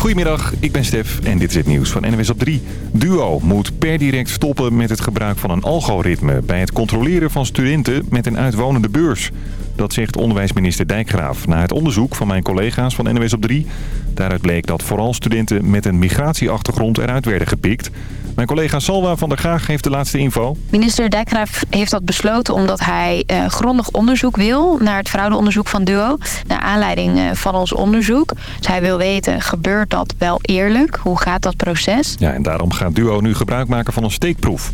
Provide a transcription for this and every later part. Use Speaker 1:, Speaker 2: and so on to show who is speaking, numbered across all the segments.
Speaker 1: Goedemiddag, ik ben Stef en dit is het nieuws van NWS op 3. Duo moet per direct stoppen met het gebruik van een algoritme... bij het controleren van studenten met een uitwonende beurs. Dat zegt onderwijsminister Dijkgraaf na het onderzoek van mijn collega's van NWS op 3. Daaruit bleek dat vooral studenten met een migratieachtergrond eruit werden gepikt... Mijn collega Salwa van der Graag heeft de laatste info.
Speaker 2: Minister Dijkgraaf heeft dat besloten omdat hij uh, grondig onderzoek wil... naar het fraudeonderzoek van DUO. Naar aanleiding uh, van ons onderzoek. Dus hij wil weten, gebeurt dat wel eerlijk? Hoe gaat dat proces?
Speaker 1: Ja, en daarom gaat DUO nu gebruik maken van een steekproef.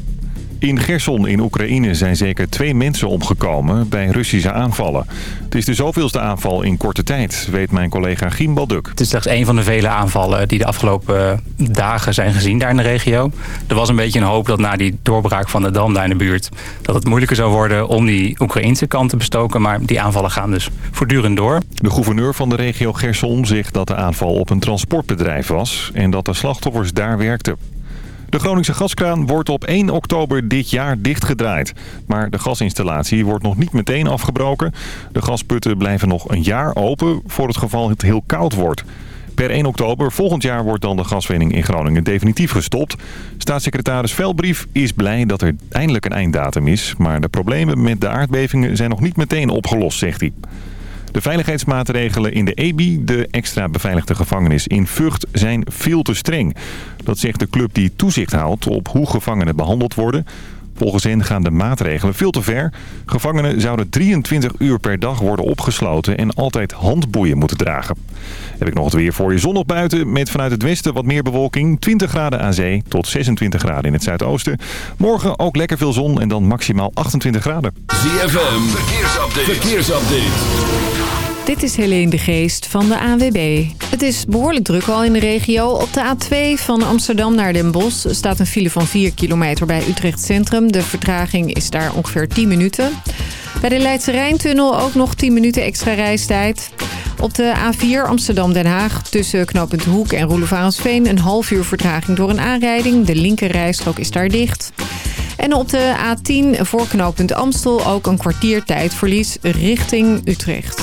Speaker 1: In Gerson in Oekraïne zijn zeker twee mensen omgekomen bij Russische aanvallen. Het is de zoveelste aanval in korte tijd, weet mijn collega Giem Balduk.
Speaker 3: Het is slechts een van de vele aanvallen die de afgelopen dagen zijn gezien daar in de regio. Er was een beetje een hoop dat na die doorbraak van de dam daar in de buurt... dat het moeilijker zou worden om die Oekraïnse kant te bestoken. Maar die aanvallen gaan dus voortdurend door.
Speaker 1: De gouverneur van de regio Gerson zegt dat de aanval op een transportbedrijf was... en dat de slachtoffers daar werkten. De Groningse gaskraan wordt op 1 oktober dit jaar dichtgedraaid. Maar de gasinstallatie wordt nog niet meteen afgebroken. De gasputten blijven nog een jaar open voor het geval het heel koud wordt. Per 1 oktober volgend jaar wordt dan de gaswinning in Groningen definitief gestopt. Staatssecretaris Velbrief is blij dat er eindelijk een einddatum is. Maar de problemen met de aardbevingen zijn nog niet meteen opgelost, zegt hij. De veiligheidsmaatregelen in de EBI, de extra beveiligde gevangenis in Vught, zijn veel te streng. Dat zegt de club die toezicht houdt op hoe gevangenen behandeld worden. Volgens hen gaan de maatregelen veel te ver. Gevangenen zouden 23 uur per dag worden opgesloten en altijd handboeien moeten dragen. Heb ik nog het weer voor je zonnig buiten met vanuit het westen wat meer bewolking. 20 graden aan zee tot 26 graden in het zuidoosten. Morgen ook lekker veel zon en dan maximaal 28 graden.
Speaker 4: ZFM, verkeersupdate. verkeersupdate.
Speaker 5: Dit is Helene de Geest van de AWB. Het is behoorlijk druk al in de regio. Op de A2 van Amsterdam naar Den Bosch staat een file van 4 kilometer bij Utrecht Centrum. De vertraging is daar ongeveer 10 minuten. Bij de Leidse Rijntunnel ook nog 10 minuten extra reistijd. Op de A4 Amsterdam-Den Haag tussen knooppunt Hoek en Roelevarensveen... een half uur vertraging door een aanrijding. De linkerrijstrook is daar dicht. En op de A10 voor knooppunt Amstel ook een kwartiertijdverlies richting Utrecht.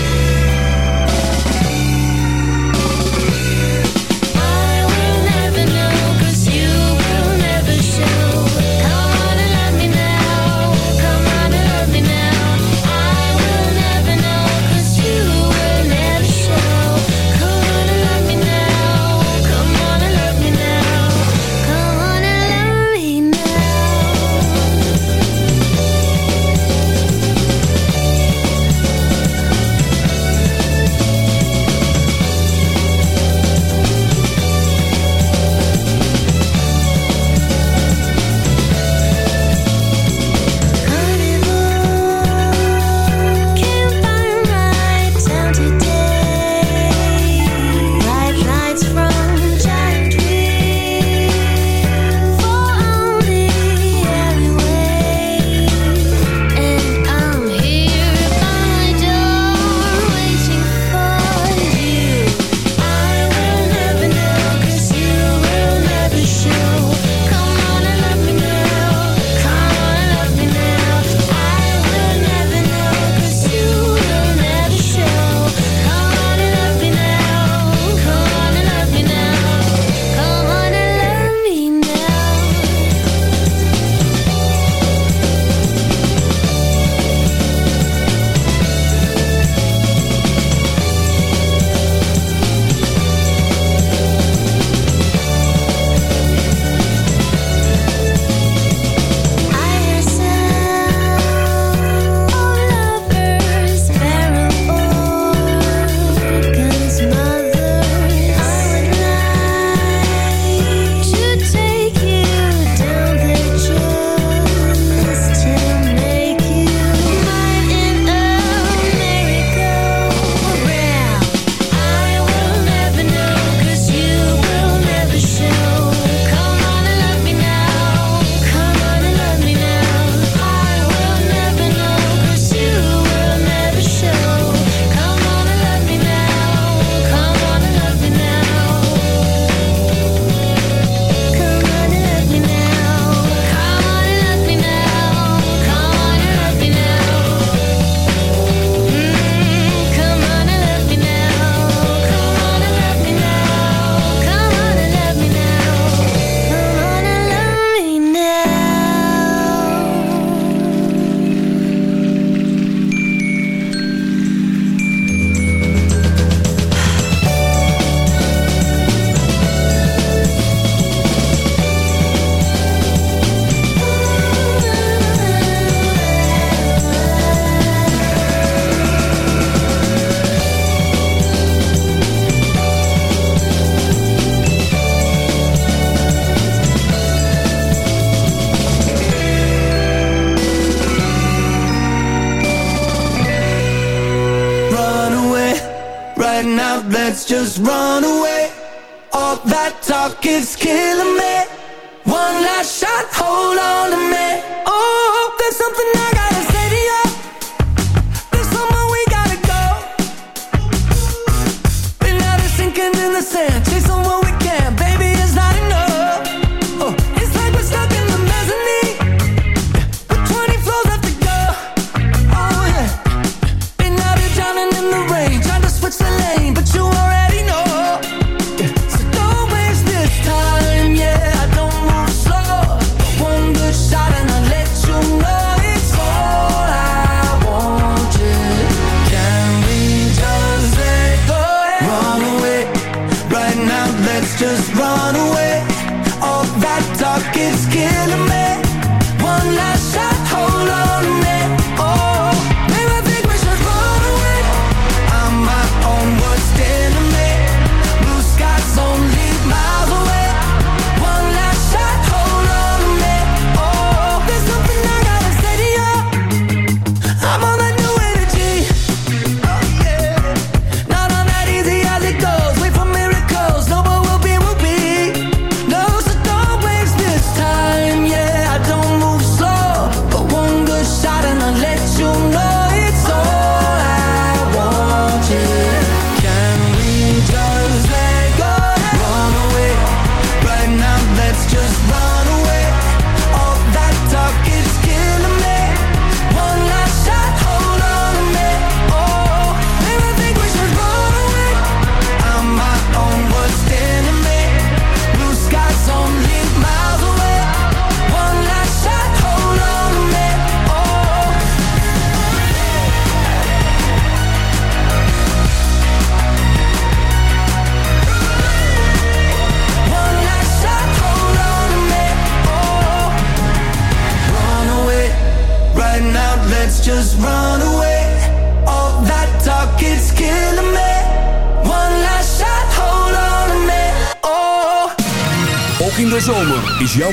Speaker 4: just run away. All that talk is killing me.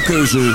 Speaker 6: keuze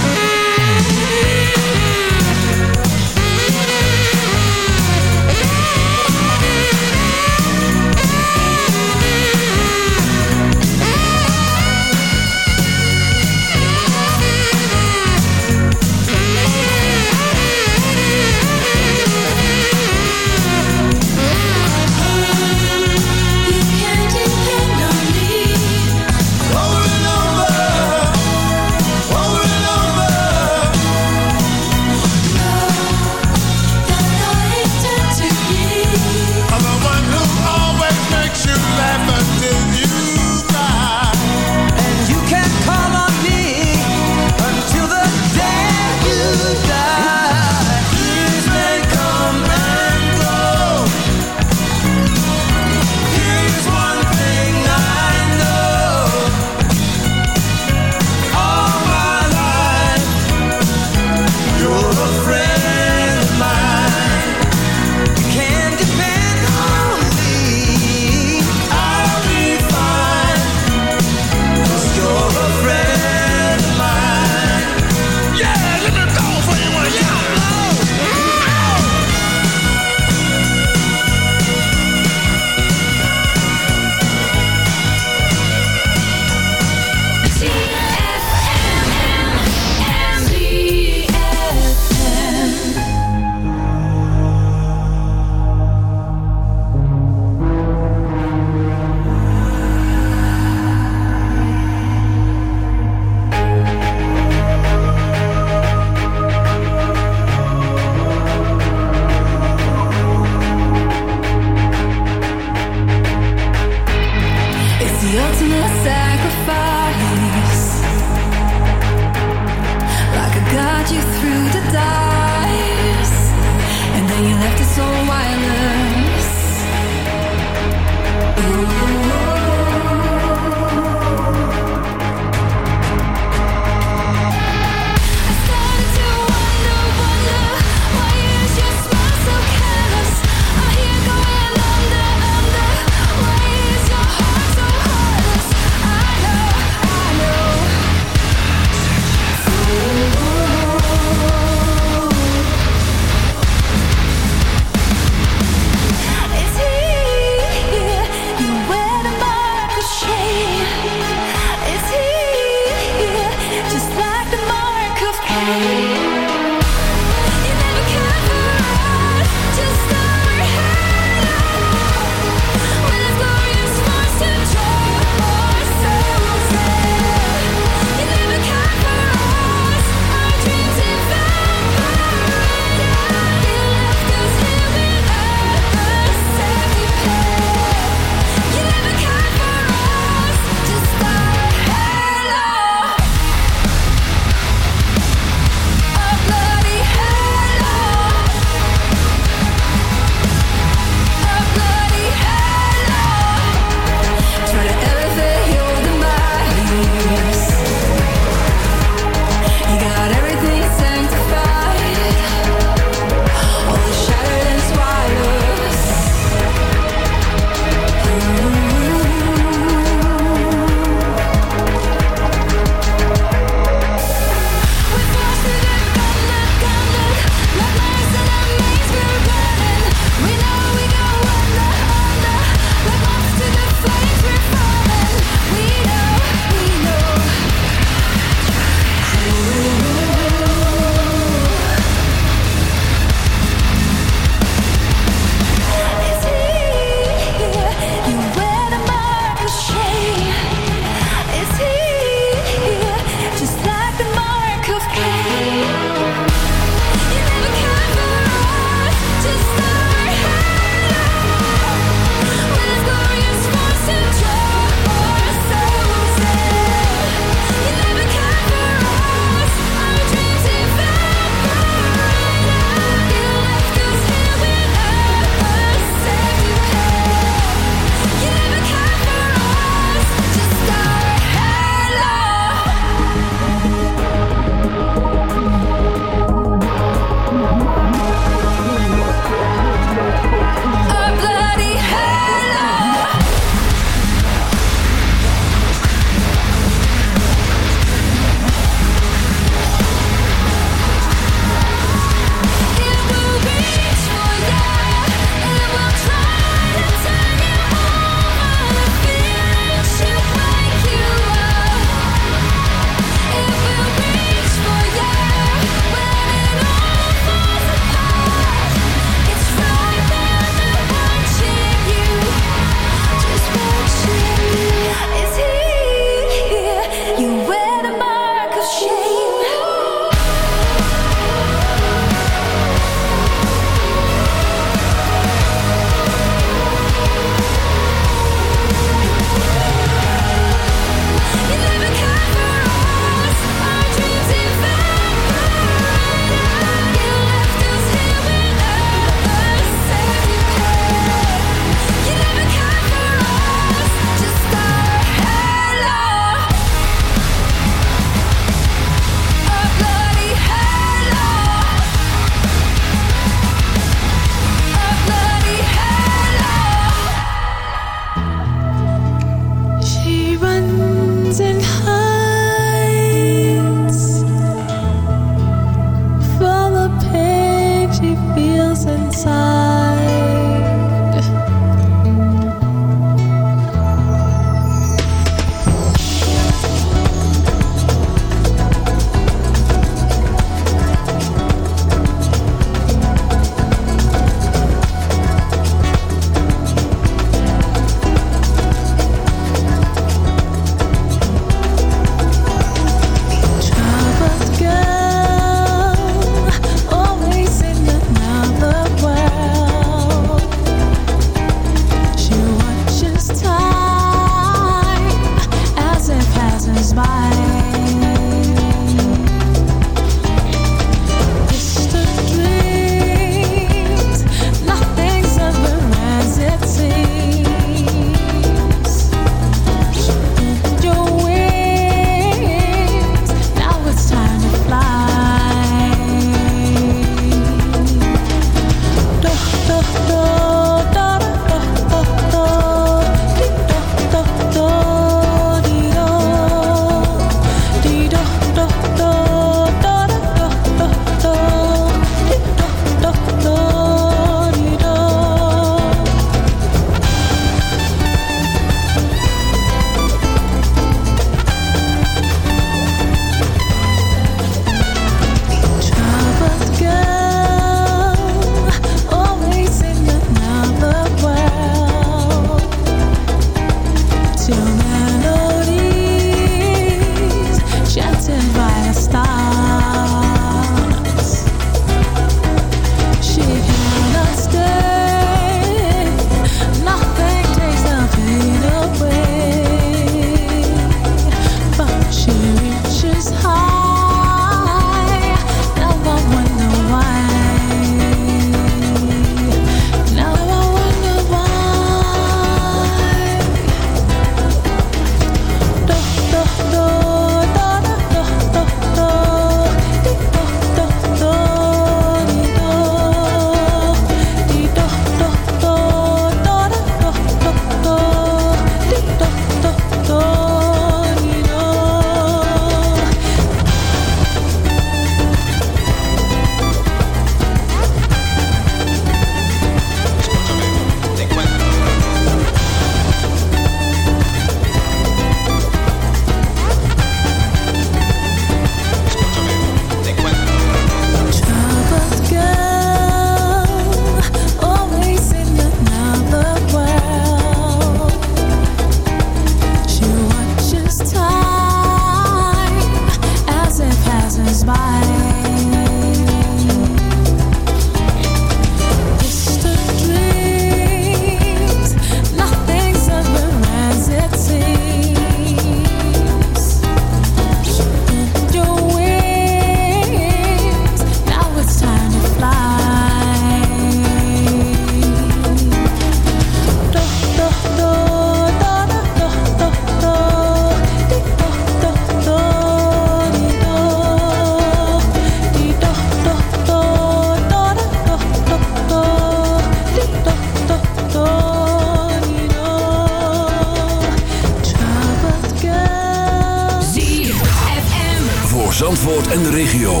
Speaker 4: en de regio.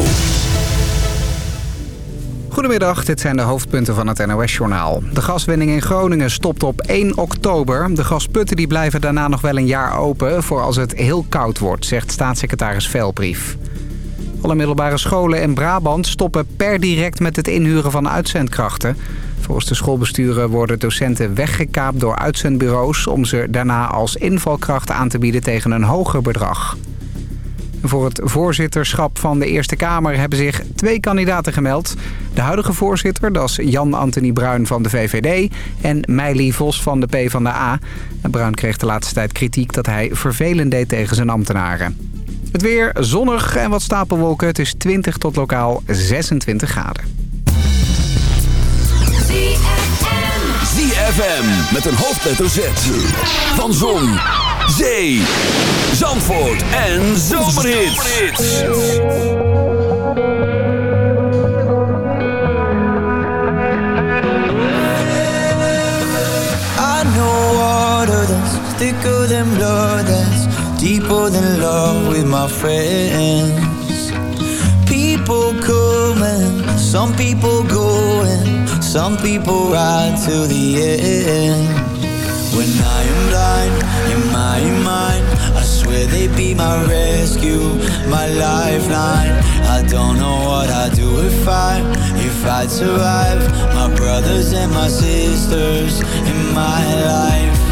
Speaker 7: Goedemiddag, dit zijn de hoofdpunten van het NOS-journaal. De gaswinning in Groningen stopt op 1 oktober. De gasputten die blijven daarna nog wel een jaar open... voor als het heel koud wordt, zegt staatssecretaris Velbrief. Alle middelbare scholen in Brabant stoppen per direct met het inhuren van uitzendkrachten. Volgens de schoolbesturen worden docenten weggekaapt door uitzendbureaus... om ze daarna als invalkracht aan te bieden tegen een hoger bedrag. Voor het voorzitterschap van de Eerste Kamer hebben zich twee kandidaten gemeld. De huidige voorzitter, dat is Jan-Anthony Bruin van de VVD... en Meili Vos van de PvdA. Bruin kreeg de laatste tijd kritiek dat hij vervelend deed tegen zijn ambtenaren. Het weer zonnig en wat stapelwolken. Het is 20 tot lokaal 26 graden.
Speaker 4: ZFM met een hoofdletter Z. Van Zon, Zee, Zandvoort en Zomerhits.
Speaker 8: I know water that's thicker than blood, that's deeper than love with my friends. People coming, some people going, some people ride to the end. When I am blind in my mind, I swear they'd be my rescue, my lifeline. I don't know what I'd do if I, if I'd survive. My brothers and my sisters in my life.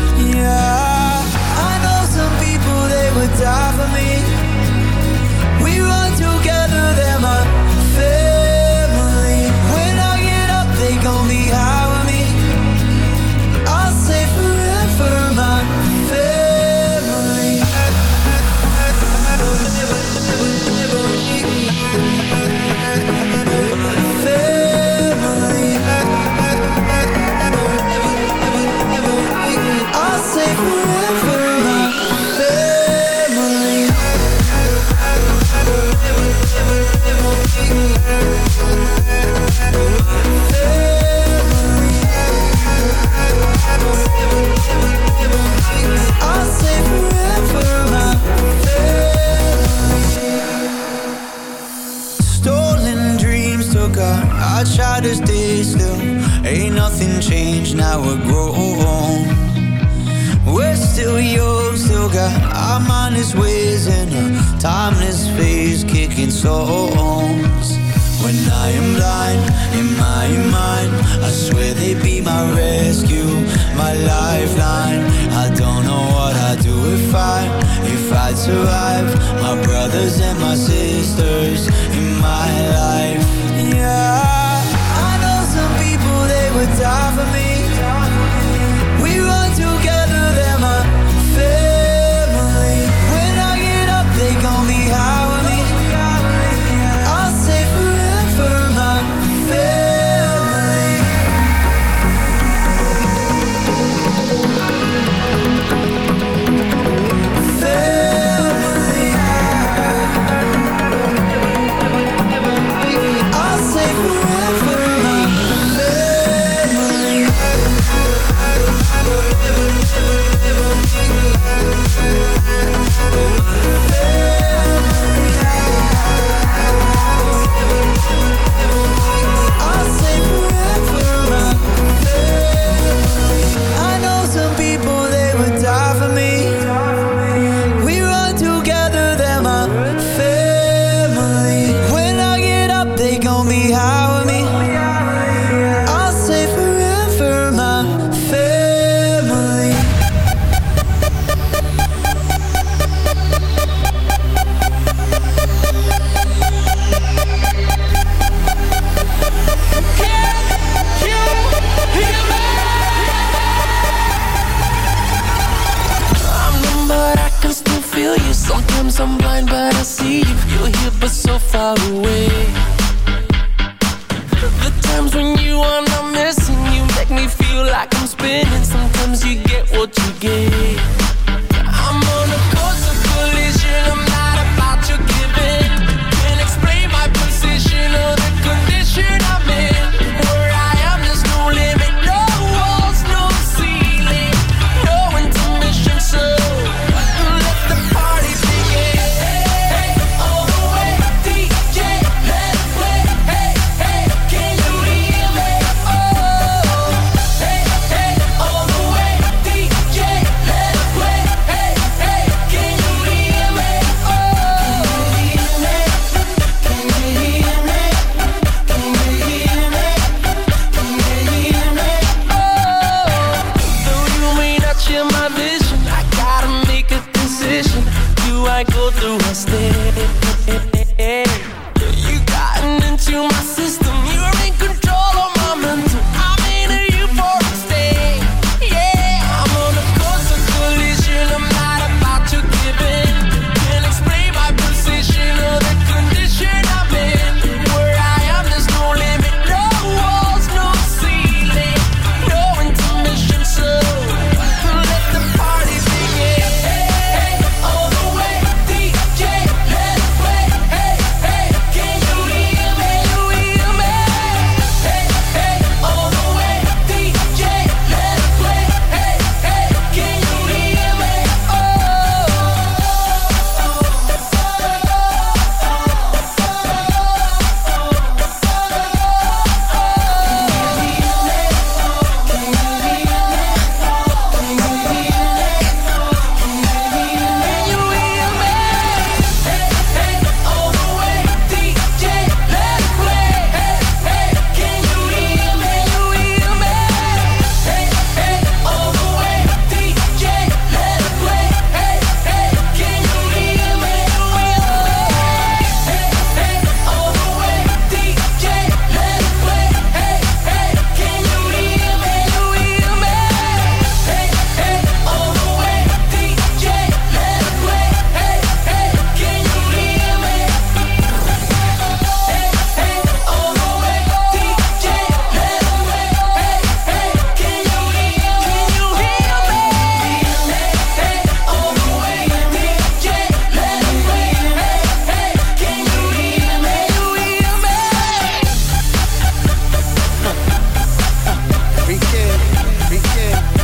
Speaker 9: begin.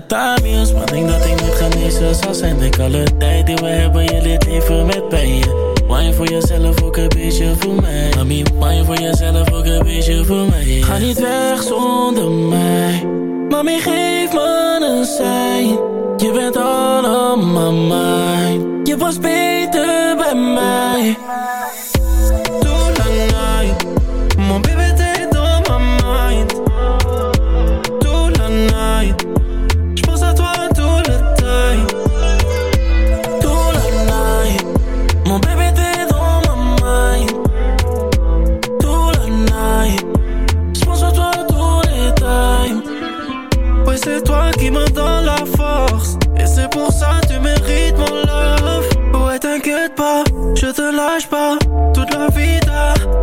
Speaker 9: tá pas toute la vie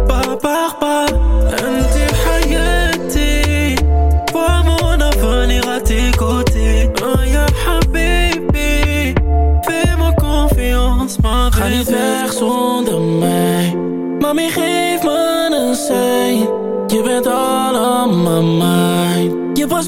Speaker 9: pas par pas un tes hayati mon avenir à tes côtés ya habibi fais-moi confiance ma belle son de mij mami geef me een sein je bent all on my mind
Speaker 10: je was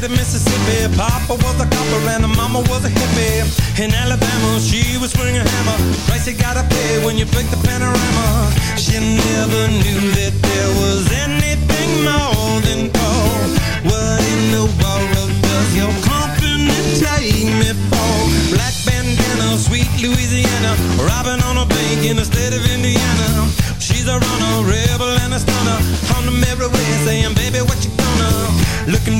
Speaker 11: state of Mississippi. Papa was a copper and mama was a hippie. In Alabama, she was swinging a hammer. Price you gotta pay when you break the panorama. She never knew that there was anything more than gold. What in the world does your company take me for? Black bandana, sweet Louisiana. Robbing on a bank in the state of Indiana. She's a runner, rebel and a stunner. On the merry way saying, baby, what you gonna? Looking